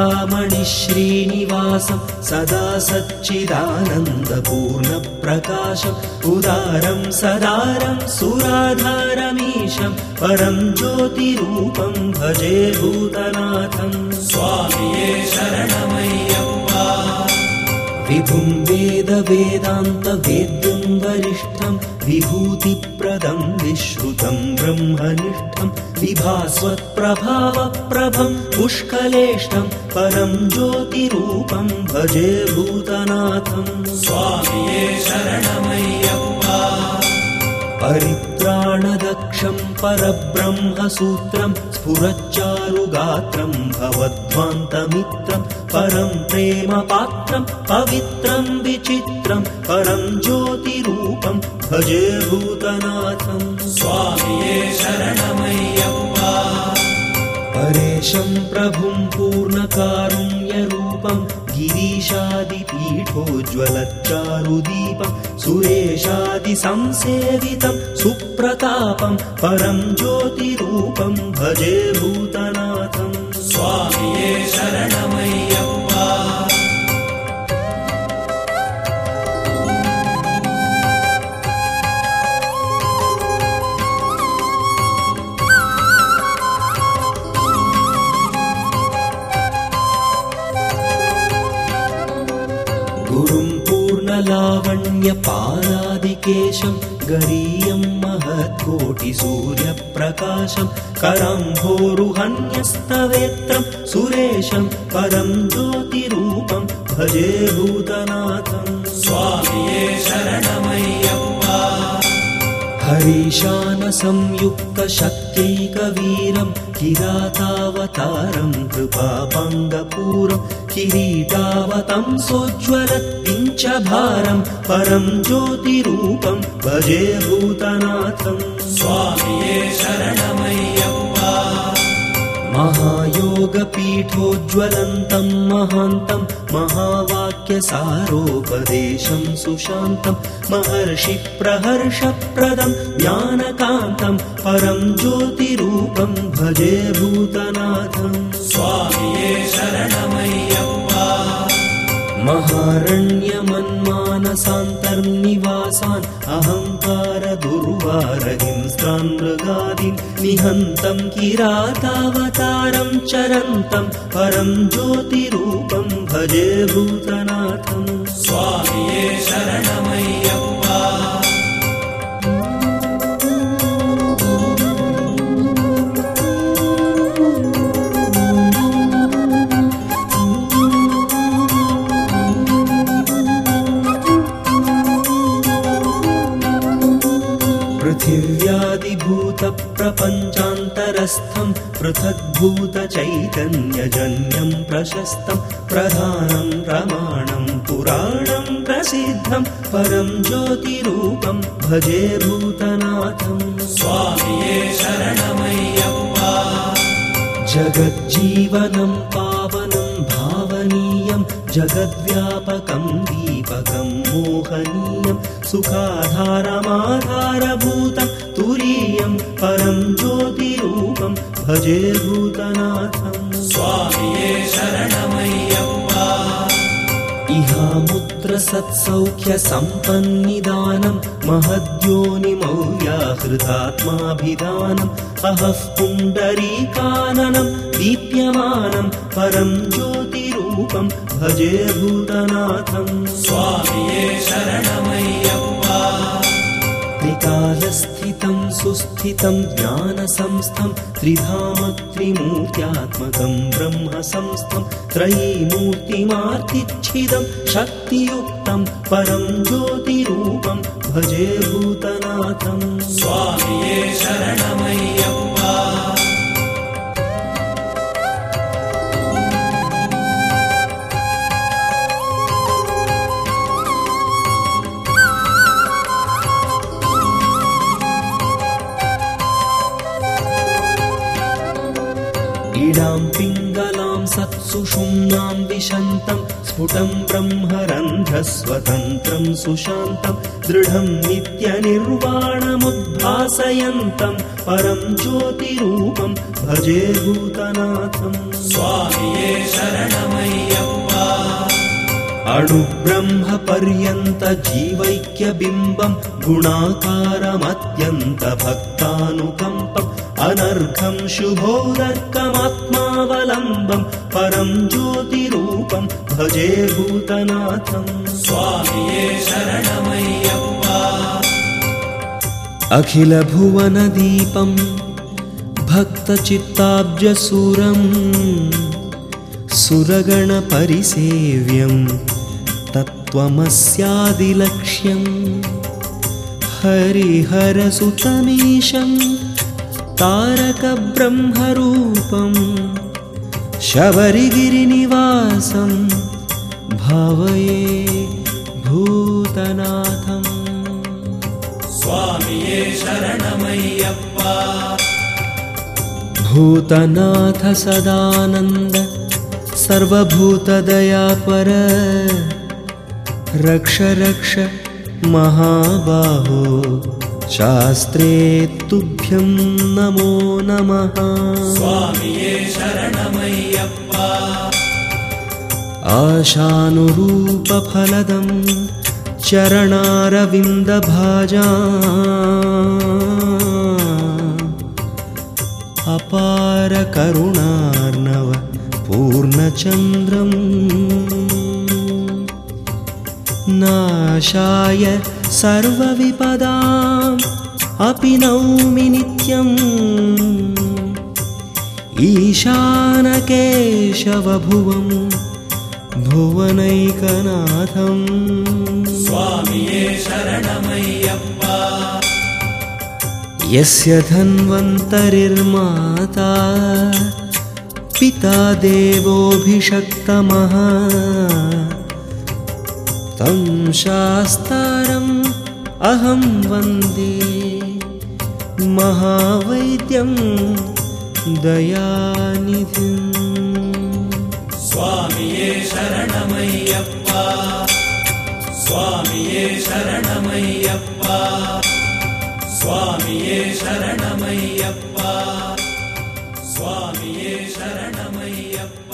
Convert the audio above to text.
चिन्तामणि श्रीनिवासं सदा सच्चिदानन्दपूर्णप्रकाशम् उदारं सदारं सुराधारमीशं परं ज्योतिरूपं भजे भूतनाथम् स्वामिये शरणमय्यप्पा विभुं वेद वेदान्त वेद्यं वरिष्ठं विभूतिप्रदं विश्रुतं ब्रह्मनिष्ठं विभास्वत्प्रभावप्रभं पुष्कलेष्टं परं ज्योतिरूपं भजे भूतनाथम् स्वामिये शरणमय्यप्पा। परित्राणदक्षं परब्रह्मसूत्रं स्फुरच्चारुगात्रं भवध्वान्तमित्रं परं प्रेमपात्रं पवित्रं विचित्रं परं ज्योतिरूपं भजे भूतनाथम् स्वामिये शरणमय्यप्पा परेशं प्रभुं पूर्णकारुण्यरूपं गिरीशादिपीठोज्ज्वलच्चारुदीपं सुरेशादिसंसेवितं सुप्रतापं परं ज्योतिरूपं भजे भूतनाथम् स्वामिये शरणमय्यप्पा पूर्णलावण्यपारादिकेशं गरीयं महत्कोटिसूर्यप्रकाशं कराम्भोरुहन्यस्तवेत्रं सुरेशं परं ज्योतिरूपं भजे भूतनाथम् स्वामिये शरणमय्यप्पा हरीशानसंयुक्तशक्त्यैकवीरं किरातावतारं कृपापाङ्गपूरं किरीटावतं सोज्ज्वलत्पिञ्चभारं परं ज्योतिरूपं भजे भूतनाथम् स्वामिये शरणमय्यप्पा महायोगपीठोज्ज्वलन्तं महान्तं महावाक्यसारोपदेशं सुशान्तं महर्षिप्रहर्षप्रदं ज्ञानकान्तं परं ज्योतिरूपं भजे भूतनाथम्। स्वामिये शरणमय्यप्पा महारण्यमन्मानसान्तर्निवासान् मृगादीन् निहन्तं किरातावतारं चरन्तं परं ज्योतिरूपं भजे भूतनाथम्। स्वामिये शरणमय्यप्पा पृथिव्यादिभूतप्रपञ्चान्तरस्थं पृथग्भूतचैतन्यजन्यं प्रशस्तं प्रधानं प्रमाणं पुराणं प्रसिद्धं परं ज्योतिरूपं भजे भूतनाथम् स्वामिये शरणमय्यप्पा जगज्जीवनं पावनं भावनीयं जगद्व्यापकं दीपकं मोहनीयं सुखाधारमाधारभूतं तुरीयं परं ज्योतिरूपं भजे भूतनाथम्। स्वामिये शरणमय्यप्पा इहामुत्र सत्सौख्यसम्पन्निदानं महद्योनिमौव्याहृतात्माभिधानम् अहः पुण्डरीकाननं दीप्यमानं परं ज्योतिरूपं भजे भूतनाथम्। स्वामिये शरणमय्यप्पा त्रिकालस्थितं सुस्थितं ज्ञानसंस्थं त्रिधाम त्रिमूर्त्यात्मकं ब्रह्मसंस्थं त्रयीमूर्तिमार्तिच्छिदं शक्तियुक्तं परं ज्योतिरूपं भजे स्वामिये शरणमय्यप्पा क्रीडां पिङ्गलां सत्सुषुम्नां दिशन्तं स्फुटं ब्रह्मरन्ध्रस्वतन्त्रं सुशान्तं दृढं नित्यनिर्वाणमुद्भासयन्तं परं ज्योतिरूपं भजे भूतनाथं स्वामे शरणमय्यम्। अणुब्रह्म पर्यन्त जीवैक्यबिम्बम् गुणाकारमत्यन्तभक्तानुकम्पम् अनर्घम् शुभोदर्कमात्मावलम्बम् परम् ज्योतिरूपम् भजे भूतनाथम्। स्वामिये शरणमयम् अखिलभुवनदीपम् भक्तचित्ताब्जसुरम्। सुरगणपरिसेव्यं तत्त्वमस्यादिलक्ष्यं हरिहरसुतमीशं तारकब्रह्मरूपं शबरिगिरिनिवासं भावये भूतनाथम्। स्वामिये शरणमय्यप्पा। भूतनाथ सदानन्द सर्वभूतदयापर। रक्ष रक्ष महाबाहो। शास्त्रे तुभ्यं नमो नमः। आशानुरूपफलदं चरणारविन्दभाजा अपारकरुणार्णव। पूर्णचन्द्रम्। नाशाय सर्वविपदाम् अपि नौमि नित्यम्। ईशानकेशवभुवम् भुवनैकनाथम्। स्वामी यस्य धन्वन्तरिर्माता। पिता देवोऽभिषक्तमः। तं शास्तारम् अहं वन्दे। महावैद्यं दयानिधिम्। स्वामिये शरणमय्यप्पा। स्वामिये शरणमय्यप्पा। स्वामिये शरणमय्यप्पा। स्वामिये शरणमय्यप्प।